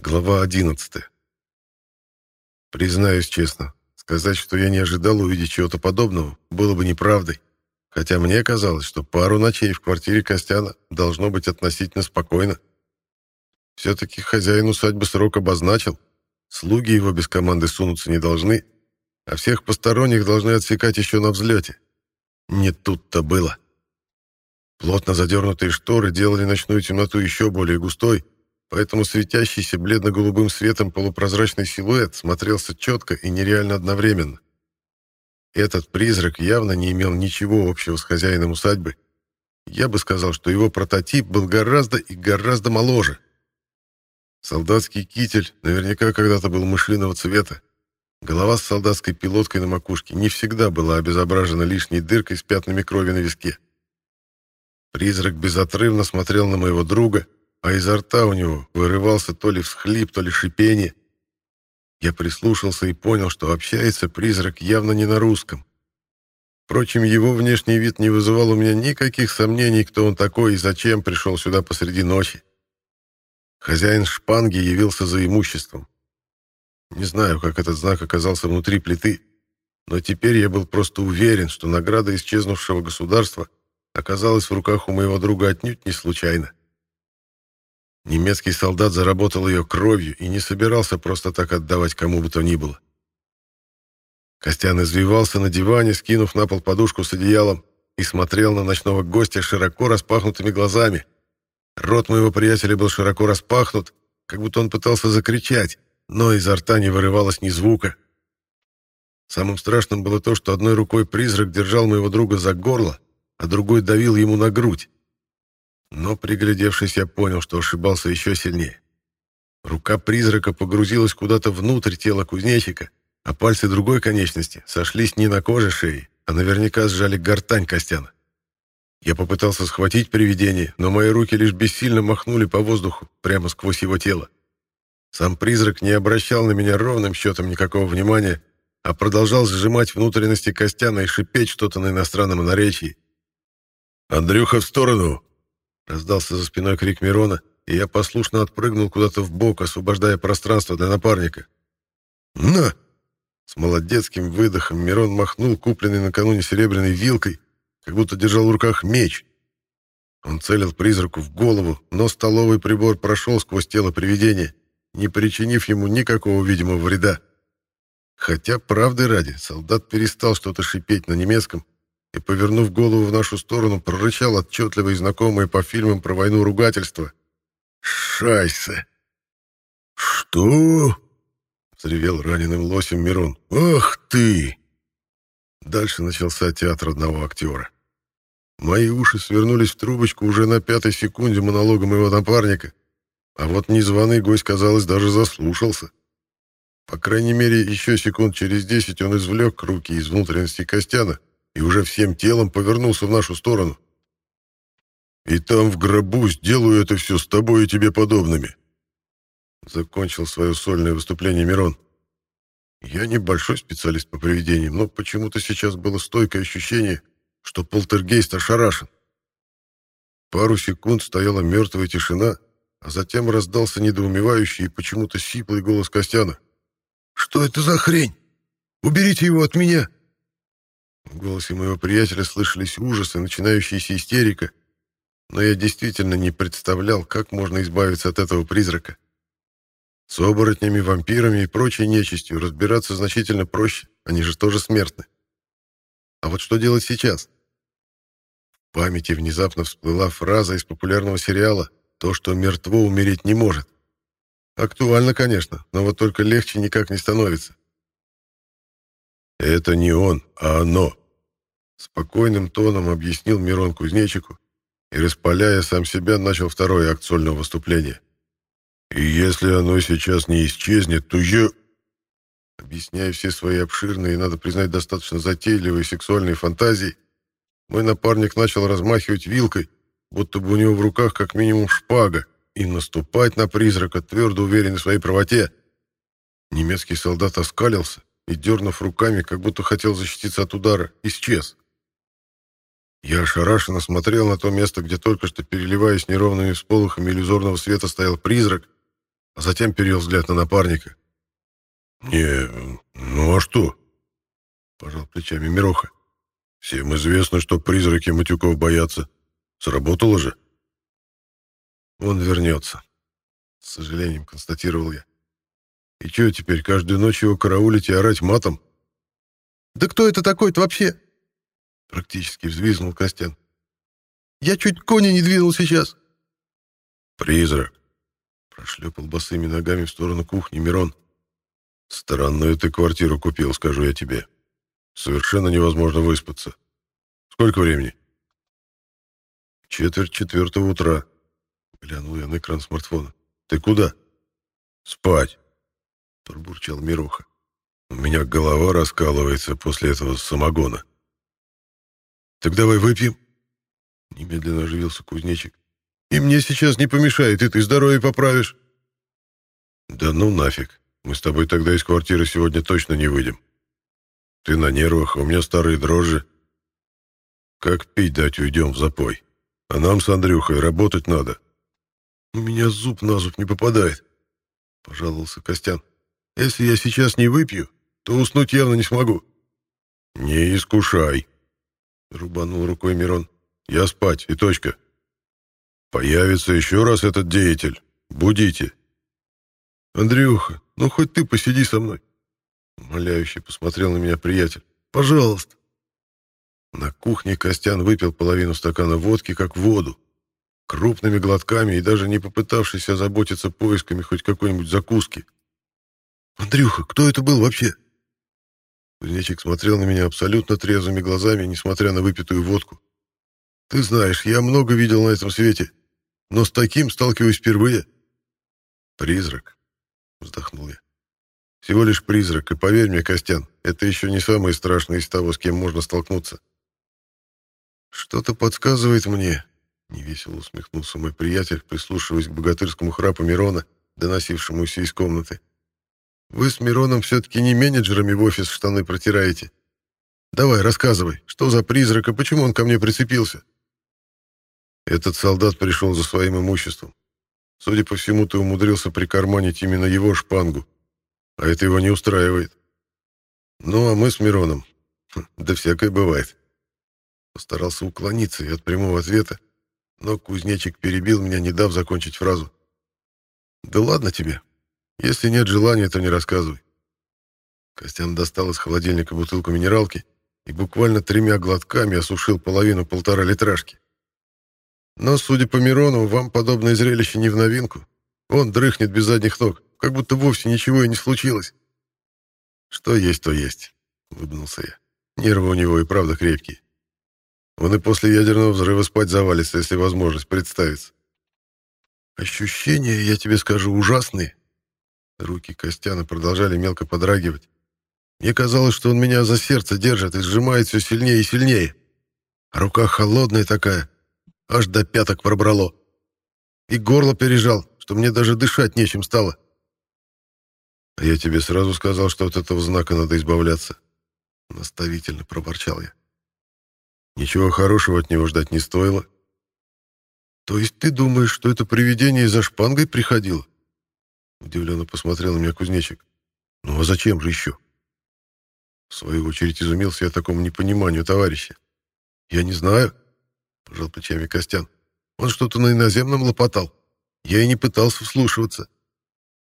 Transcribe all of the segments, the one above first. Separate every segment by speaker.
Speaker 1: Глава 11. Признаюсь честно, сказать, что я не ожидал увидеть чего-то подобного, было бы неправдой. Хотя мне казалось, что пару ночей в квартире Костяна должно быть относительно спокойно. Все-таки хозяин усадьбы срок обозначил. Слуги его без команды сунуться не должны, а всех посторонних должны отсекать еще на взлете. Не тут-то было. Плотно задернутые шторы делали ночную темноту еще более густой, поэтому светящийся бледно-голубым светом полупрозрачный силуэт смотрелся четко и нереально одновременно. Этот призрак явно не имел ничего общего с хозяином усадьбы. Я бы сказал, что его прототип был гораздо и гораздо моложе. Солдатский китель наверняка когда-то был мышиного цвета. Голова с солдатской пилоткой на макушке не всегда была обезображена лишней дыркой с пятнами крови на виске. Призрак безотрывно смотрел на моего друга — а изо рта у него вырывался то ли всхлип, то ли шипение. Я прислушался и понял, что общается призрак явно не на русском. Впрочем, его внешний вид не вызывал у меня никаких сомнений, кто он такой и зачем пришел сюда посреди ночи. Хозяин шпанги явился за имуществом. Не знаю, как этот знак оказался внутри плиты, но теперь я был просто уверен, что награда исчезнувшего государства оказалась в руках у моего друга отнюдь не случайно. Немецкий солдат заработал ее кровью и не собирался просто так отдавать кому бы то ни было. Костян извивался на диване, скинув на пол подушку с одеялом, и смотрел на ночного гостя широко распахнутыми глазами. Рот моего приятеля был широко распахнут, как будто он пытался закричать, но изо рта не вырывалось ни звука. Самым страшным было то, что одной рукой призрак держал моего друга за горло, а другой давил ему на грудь. Но, приглядевшись, я понял, что ошибался еще сильнее. Рука призрака погрузилась куда-то внутрь тела кузнечика, а пальцы другой конечности сошлись не на коже шеи, а наверняка сжали гортань Костяна. Я попытался схватить привидение, но мои руки лишь бессильно махнули по воздуху, прямо сквозь его тело. Сам призрак не обращал на меня ровным счетом никакого внимания, а продолжал сжимать внутренности Костяна и шипеть что-то на иностранном наречии. «Андрюха, в сторону!» Раздался за спиной крик Мирона, и я послушно отпрыгнул куда-то в бок, освобождая пространство для напарника. «На!» С молодецким выдохом Мирон махнул купленной накануне серебряной вилкой, как будто держал в руках меч. Он целил призраку в голову, но столовый прибор прошел сквозь тело привидения, не причинив ему никакого видимого вреда. Хотя, правды ради, солдат перестал что-то шипеть на немецком, и, повернув голову в нашу сторону, прорычал отчетливо и знакомое по фильмам про войну ругательство. «Шайсе!» «Что?» — взревел раненым лосем Мирон. «Ах ты!» Дальше начался театр одного актера. Мои уши свернулись в трубочку уже на пятой секунде монолога моего напарника, а вот незваный гость, казалось, даже заслушался. По крайней мере, еще секунд через десять он извлек руки из внутренности Костяна и уже всем телом повернулся в нашу сторону. «И там в гробу сделаю это все с тобой и тебе подобными», закончил свое сольное выступление Мирон. Я небольшой специалист по привидениям, но почему-то сейчас было стойкое ощущение, что полтергейст ошарашен. Пару секунд стояла мертвая тишина, а затем раздался недоумевающий и почему-то сиплый голос Костяна. «Что это за хрень? Уберите его от меня!» В голосе моего приятеля слышались ужасы, начинающаяся истерика, но я действительно не представлял, как можно избавиться от этого призрака. С оборотнями, вампирами и прочей нечистью разбираться значительно проще, они же тоже смертны. А вот что делать сейчас? В памяти внезапно всплыла фраза из популярного сериала «То, что мертво, умереть не может». Актуально, конечно, но вот только легче никак не становится. «Это не он, а оно», — спокойным тоном объяснил Мирон кузнечику и, распаляя сам себя, начал второй акт сольного выступления. «И если оно сейчас не исчезнет, то я...» Объясняя все свои обширные надо признать, достаточно затейливые сексуальные фантазии, мой напарник начал размахивать вилкой, будто бы у него в руках как минимум шпага, и наступать на призрака, твердо уверенный в своей правоте. Немецкий солдат оскалился, и, дернув руками, как будто хотел защититься от удара, исчез. Я ошарашенно смотрел на то место, где только что, переливаясь неровными всполохами иллюзорного света, стоял призрак, а затем перевел взгляд на напарника. «Не, ну а что?» — пожал плечами Мироха. «Всем известно, что призраки матюков боятся. Сработало же?» «Он вернется», — с сожалением констатировал я. «И что теперь, каждую ночь его караулить и орать матом?»
Speaker 2: «Да кто это такой-то вообще?»
Speaker 1: Практически взвизгнул Костян.
Speaker 2: «Я чуть кони не двинул сейчас».
Speaker 1: «Призрак», — прошлепал босыми ногами в сторону кухни Мирон. «Странную ты квартиру купил, скажу я тебе. Совершенно невозможно выспаться. Сколько времени?» «Четверть четвертого утра», — глянул я на экран смартфона. «Ты куда?» «Спать», — пробурчал Мироха. «У меня голова раскалывается после этого самогона». «Так давай выпьем», — немедленно оживился кузнечик. «И мне сейчас не помешает, и ты здоровье поправишь». «Да ну нафиг. Мы с тобой тогда из квартиры сегодня точно не выйдем. Ты на нервах, а у меня старые дрожжи. Как пить дать уйдем в запой? А нам с Андрюхой работать надо. У меня зуб на зуб не попадает, — пожаловался Костян. Если я сейчас не выпью, то уснуть явно не смогу. Не искушай, — рубанул рукой Мирон. Я спать, и точка. Появится еще раз этот деятель. Будите. Андрюха, ну хоть ты посиди со мной. Умоляюще посмотрел на меня приятель. Пожалуйста. На кухне Костян выпил половину стакана водки, как воду. Крупными глотками и даже не попытавшись озаботиться поисками хоть какой-нибудь закуски. «Андрюха, кто это был вообще?» Кузнечик смотрел на меня абсолютно трезвыми глазами, несмотря на выпитую водку. «Ты знаешь, я много видел на этом свете, но с таким сталкиваюсь впервые». «Призрак», — вздохнул я. «Всего лишь призрак, и поверь мне, Костян, это еще не самое страшное из того, с кем можно столкнуться». «Что-то подсказывает мне», — невесело усмехнулся мой приятель, прислушиваясь к богатырскому храпу Мирона, доносившемуся из комнаты. «Вы с Мироном все-таки не менеджерами в офис штаны протираете. Давай, рассказывай, что за призрак и почему он ко мне прицепился?» Этот солдат пришел за своим имуществом. Судя по всему, ты умудрился прикарманить именно его шпангу. А это его не устраивает. Ну, а мы с Мироном... Хм, да всякое бывает. Постарался уклониться и от прямого ответа, но кузнечик перебил меня, не дав закончить фразу. «Да ладно тебе. Если нет желания, то не рассказывай». Костян достал из холодильника бутылку минералки и буквально тремя глотками осушил половину полтора литражки. Но, судя по Мирону, вам подобное зрелище не в новинку. Он дрыхнет без задних ног, как будто вовсе ничего и не случилось. Что есть, то есть, улыбнулся я. Нервы у него и правда крепкие. Он и после ядерного взрыва спать завалится, если возможность представится. Ощущения, я тебе скажу, ужасные. Руки Костяна продолжали мелко подрагивать. Мне казалось, что он меня за сердце держит и сжимает все сильнее и сильнее. А рука холодная такая, аж до пяток пробрало. И горло пережал, что мне даже дышать нечем стало. А я тебе сразу сказал, что от этого знака надо избавляться. Наставительно проборчал я. Ничего хорошего от него ждать не стоило. То есть ты думаешь, что это привидение за шпангой приходило? Удивленно посмотрел на меня кузнечик. Ну а зачем же еще? В свою очередь изумился я такому непониманию товарища. Я не знаю, пожал плечами Костян. Он что-то на иноземном лопотал. Я и не пытался вслушиваться.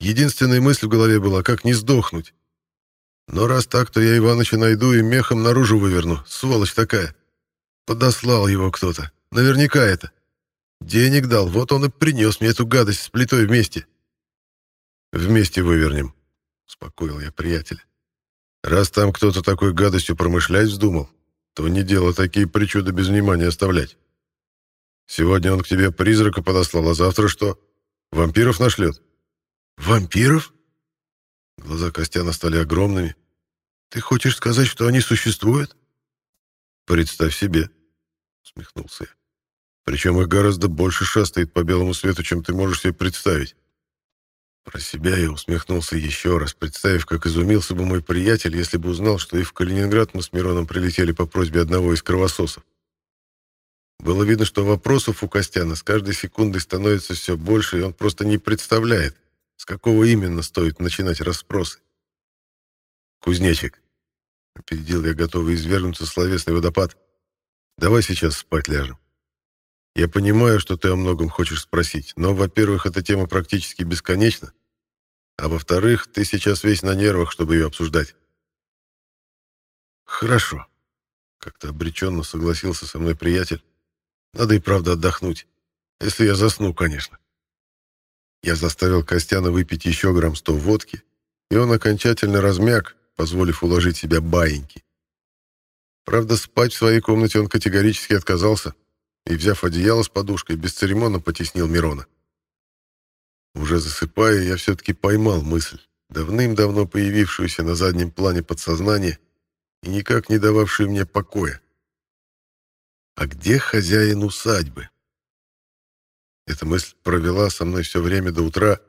Speaker 1: Единственная мысль в голове была, как не сдохнуть. Но раз так, то я Иваныча найду и мехом наружу выверну. Сволочь такая. Подослал его кто-то. Наверняка это. Денег дал, вот он и принес мне эту гадость с плитой вместе. Вместе вывернем, успокоил я приятеля. Раз там кто-то такой гадостью промышлять вздумал, то не дело такие причуды без внимания оставлять. Сегодня он к тебе призрака подослал, а завтра что? Вампиров нашлет?» «Вампиров?» Глаза Костяна стали огромными. «Ты хочешь сказать, что они существуют?» «Представь себе», — усмехнулся я. «Причем их гораздо больше шастает по белому свету, чем ты можешь себе представить». Про себя я усмехнулся еще раз, представив, как изумился бы мой приятель, если бы узнал, что и в Калининград мы с Мироном прилетели по просьбе одного из кровососов. Было видно, что вопросов у Костяна с каждой секундой становится все больше, и он просто не представляет, С какого именно стоит начинать расспросы? «Кузнечик», — опередил я, готовый извергнуться словесный водопад, — «давай сейчас спать ляжем. Я понимаю, что ты о многом хочешь спросить, но, во-первых, эта тема практически бесконечна, а во-вторых, ты сейчас весь на нервах, чтобы ее обсуждать». «Хорошо», — как-то обреченно согласился со мной приятель. «Надо и правда отдохнуть, если я засну, конечно». Я заставил Костяна выпить еще грамм сто водки, и он окончательно размяк, позволив уложить себя баиньки. Правда, спать в своей комнате он категорически отказался и, взяв одеяло с подушкой, бесцеремонно потеснил Мирона. Уже засыпая, я все-таки поймал мысль, давным-давно появившуюся на заднем плане подсознания и никак не дававшую мне покоя. А где хозяин усадьбы? Эта мысль провела со мной все время до утра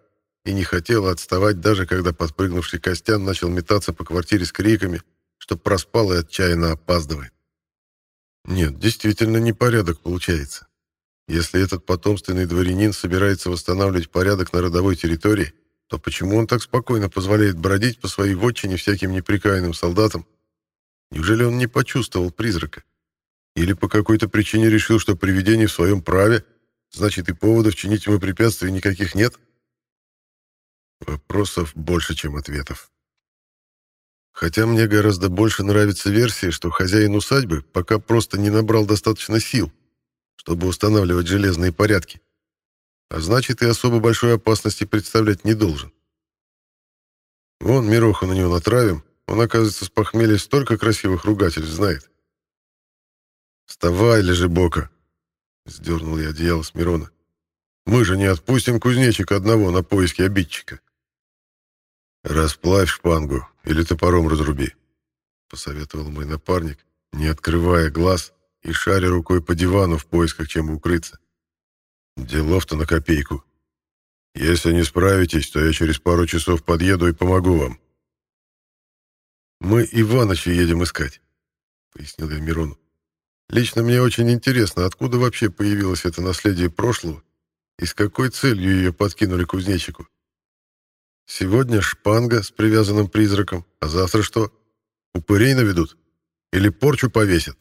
Speaker 1: и не хотела отставать, даже когда подпрыгнувший Костян начал метаться по квартире с криками, что проспал и отчаянно опаздывает. Нет, действительно непорядок получается. Если этот потомственный дворянин собирается восстанавливать порядок на родовой территории, то почему он так спокойно позволяет бродить по своей вотчине всяким неприкаянным солдатам? Неужели он не почувствовал призрака? Или по какой-то причине решил, что привидение в своем праве, значит и поводов чинить ему препятствий никаких нет? Вопросов больше, чем ответов. Хотя мне гораздо больше нравится версия, что хозяин усадьбы пока просто не набрал достаточно сил, чтобы устанавливать железные порядки. А значит, и особо большой опасности представлять не должен. Вон, Мироху на него натравим, он, оказывается, с похмелья столько красивых ругательств знает. «Вставай, лежи бока!» — сдернул я одеяло с Мирона. «Мы же не отпустим кузнечика одного на поиски обидчика». «Расплавь шпангу или топором разруби», — посоветовал мой напарник, не открывая глаз и шаря рукой по дивану в поисках чем укрыться. «Делов-то на копейку. Если не справитесь, то я через пару часов подъеду и помогу вам». «Мы Иваныча едем искать», — пояснил я Мирону. «Лично мне очень интересно, откуда вообще появилось это наследие прошлого и с какой целью ее подкинули кузнечику. Сегодня шпанга с привязанным призраком, а завтра что? Упырей наведут? Или порчу повесят?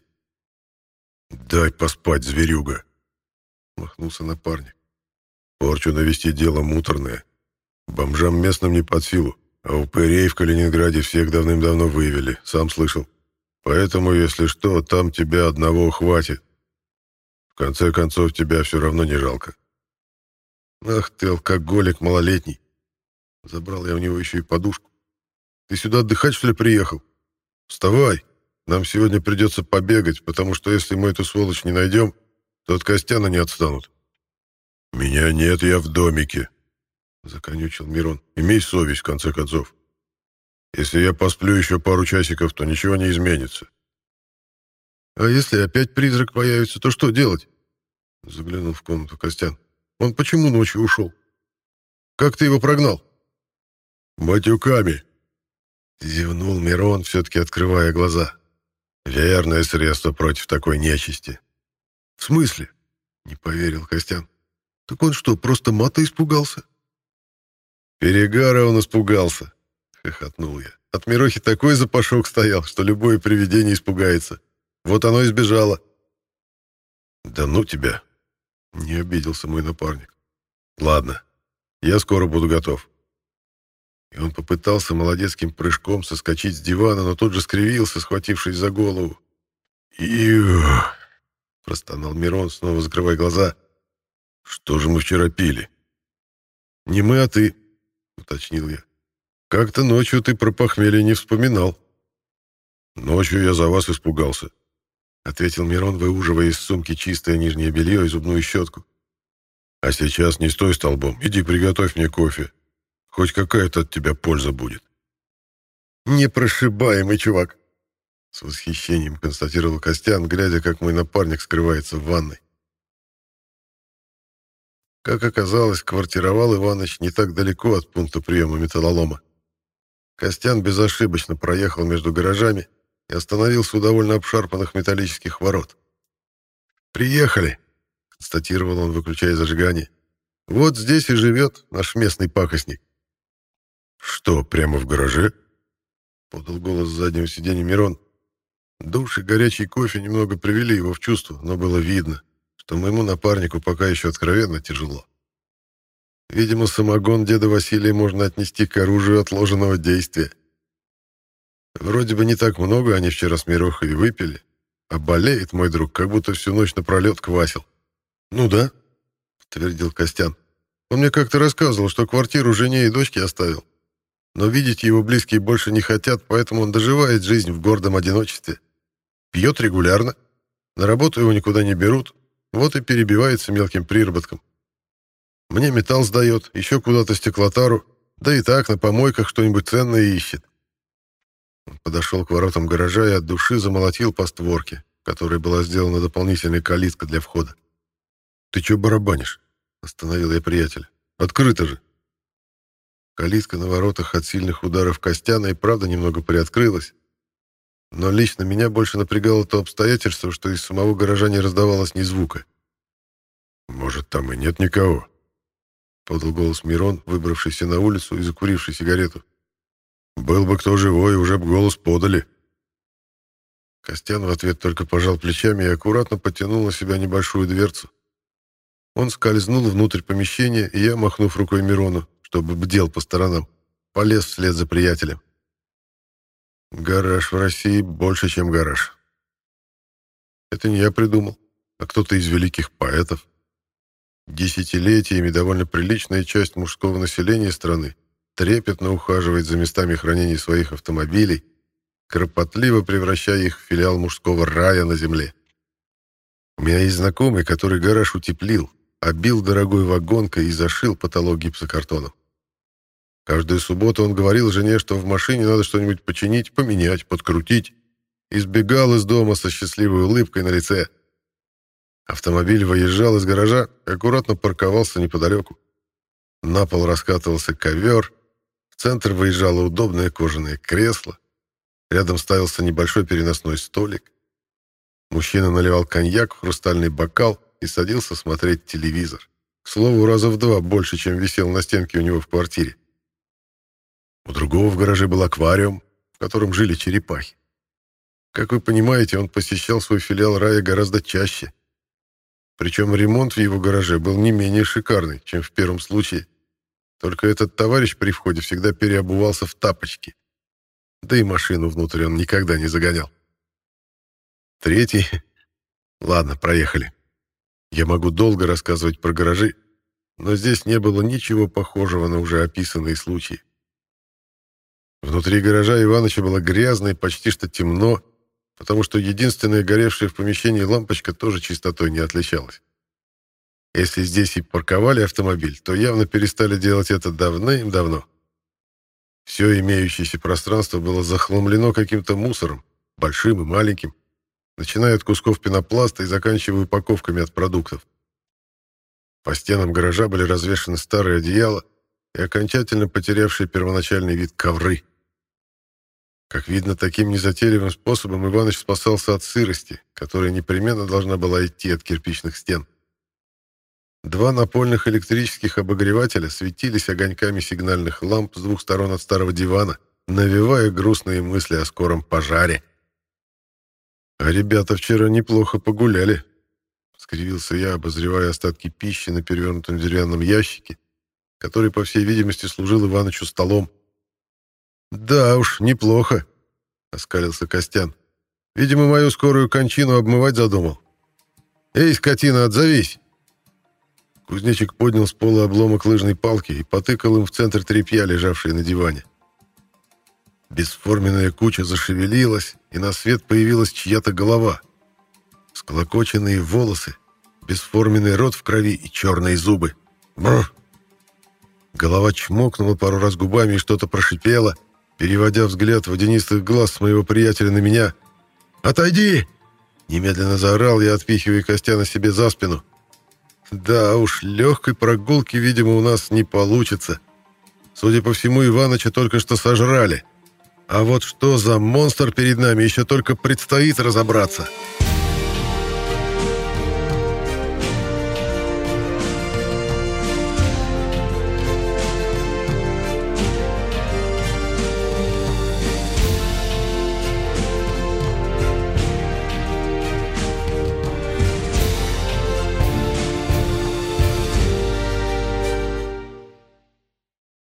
Speaker 1: «Дай поспать, зверюга!» — махнулся напарник. «Порчу навести дело муторное. Бомжам местным не под силу, а упырей в Калининграде всех давным-давно вывели, сам слышал. Поэтому, если что, там тебя одного хватит. В конце концов, тебя все равно не жалко. Ах ты, алкоголик малолетний. Забрал я у него еще и подушку. Ты сюда отдыхать, что ли, приехал? Вставай. Нам сегодня придется побегать, потому что если мы эту сволочь не найдем, то от Костяна не отстанут. Меня нет, я в домике, законючил Мирон. Имей совесть, в конце концов. Если я посплю еще пару часиков, то ничего не изменится. А если опять призрак появится, то что делать? Заглянул в комнату Костян. Он почему ночью ушел? Как ты его прогнал? «Матюками!» Зевнул Мирон, все-таки открывая глаза. «Верное средство против такой нечисти». «В смысле?» — не поверил Костян. «Так он что, просто мата испугался?» «Перегара он испугался», — хохотнул я. «От Мирохи такой запашок стоял, что любое привидение испугается. Вот оно и сбежало». «Да ну тебя!» — не обиделся мой напарник. «Ладно, я скоро буду готов». И он попытался молодецким прыжком соскочить с дивана, но тут же скривился, схватившись за голову. «Иу!» — простонал Мирон, снова закрывая глаза. «Что же мы вчера пили?» «Не мы, а ты», — уточнил я. «Как-то ночью ты про похмелье не вспоминал». «Ночью я за вас испугался», — ответил Мирон, выуживая из сумки чистое нижнее белье и зубную щетку. «А сейчас не стой столбом, иди приготовь мне кофе. Хоть какая-то от тебя польза будет. Непрошибаемый чувак. С восхищением констатировал Костян, глядя, как мой напарник скрывается в ванной. Как оказалось, квартировал Иваныч не так далеко от пункта приема металлолома. Костян безошибочно проехал между гаражами и остановился у довольно обшарпанных металлических ворот. «Приехали», — констатировал он, выключая зажигание. «Вот здесь и живет наш местный пакостник». «Что, прямо в гараже?» — подал голос с заднего сиденья Мирон. Душ и горячий кофе немного привели его в чувство, но было видно, что моему напарнику пока еще откровенно тяжело. Видимо, самогон деда Василия можно отнести к оружию отложенного действия. Вроде бы не так много они вчера с Мирохой выпили, а болеет мой друг, как будто всю ночь напролет квасил. «Ну да», — подтвердил Костян. «Он мне как-то рассказывал, что квартиру жене и дочке оставил. Но видеть его близкие больше не хотят, поэтому он доживает жизнь в гордом одиночестве. Пьет регулярно, на работу его никуда не берут, вот и перебивается мелким приработком. Мне металл сдает, еще куда-то стеклотару, да и так на помойках что-нибудь ценное ищет. Он подошел к воротам гаража и от души замолотил по створке, которой была сделана дополнительная калитка для входа. «Ты чё барабанишь?» — остановил я приятеля. «Открыто же!» Калитка на воротах от сильных ударов Костяна и правда немного приоткрылась. Но лично меня больше напрягало то обстоятельство, что из самого гаража не раздавалось ни звука. «Может, там и нет никого?» — подал голос Мирон, выбравшийся на улицу и закуривший сигарету. «Был бы кто живой, уже бы голос подали». Костян в ответ только пожал плечами и аккуратно потянул на себя небольшую дверцу. Он скользнул внутрь помещения, и я, махнув рукой Мирону, чтобы бдел по сторонам, полез вслед за приятелем. Гараж в России больше, чем гараж. Это не я придумал, а кто-то из великих поэтов. Десятилетиями довольно приличная часть мужского населения страны трепетно ухаживает за местами хранения своих автомобилей, кропотливо превращая их в филиал мужского рая на земле. У меня есть знакомый, который гараж утеплил, обил дорогой вагонкой и зашил потолок гипсокартоном. Каждую субботу он говорил жене, что в машине надо что-нибудь починить, поменять, подкрутить. Избегал из дома со счастливой улыбкой на лице. Автомобиль выезжал из гаража и аккуратно парковался неподалеку. На пол раскатывался ковер, в центр выезжало удобное кожаное кресло, рядом ставился небольшой переносной столик. Мужчина наливал коньяк в хрустальный бокал и садился смотреть телевизор. К слову, раза в два больше, чем висел на стенке у него в квартире. У другого в гараже был аквариум, в котором жили черепахи. Как вы понимаете, он посещал свой филиал рая гораздо чаще. Причем ремонт в его гараже был не менее шикарный, чем в первом случае. Только этот товарищ при входе всегда переобувался в тапочки. Да и машину внутрь он никогда не загонял. Третий... Ладно, проехали. Я могу долго рассказывать про гаражи, но здесь не было ничего похожего на уже описанные случаи. Внутри гаража Иваныча было грязно и почти что темно, потому что единственная горевшая в помещении лампочка тоже чистотой не отличалась. Если здесь и парковали автомобиль, то явно перестали делать это давным-давно. Все имеющееся пространство было захламлено каким-то мусором, большим и маленьким, начиная от кусков пенопласта и заканчивая упаковками от продуктов. По стенам гаража были развешаны старые одеяла и окончательно потерявшие первоначальный вид ковры. Как видно, таким незатейливым способом Иваныч спасался от сырости, которая непременно должна была идти от кирпичных стен. Два напольных электрических обогревателя светились огоньками сигнальных ламп с двух сторон от старого дивана, навевая грустные мысли о скором пожаре. «А ребята вчера неплохо погуляли», — скривился я, обозревая остатки пищи на перевернутом деревянном ящике, который, по всей видимости, служил Иванычу столом. «Да уж, неплохо», — оскалился Костян. «Видимо, мою скорую кончину обмывать задумал. Эй, скотина, отзовись!» Кузнечик поднял с пола обломок лыжной палки и потыкал им в центр тряпья, лежавшей на диване. Бесформенная куча зашевелилась, и на свет появилась чья-то голова. Склокоченные волосы, бесформенный рот в крови и черные зубы. Бррр! Голова чмокнула пару раз губами и что-то прошипела, переводя взгляд водянистых глаз моего приятеля на меня. «Отойди!» Немедленно заорал я, отпихивая Костяна себе за спину. «Да уж, легкой прогулки, видимо, у нас не получится. Судя по всему, Иваныча только что сожрали». А вот что за монстр перед нами, еще только предстоит разобраться.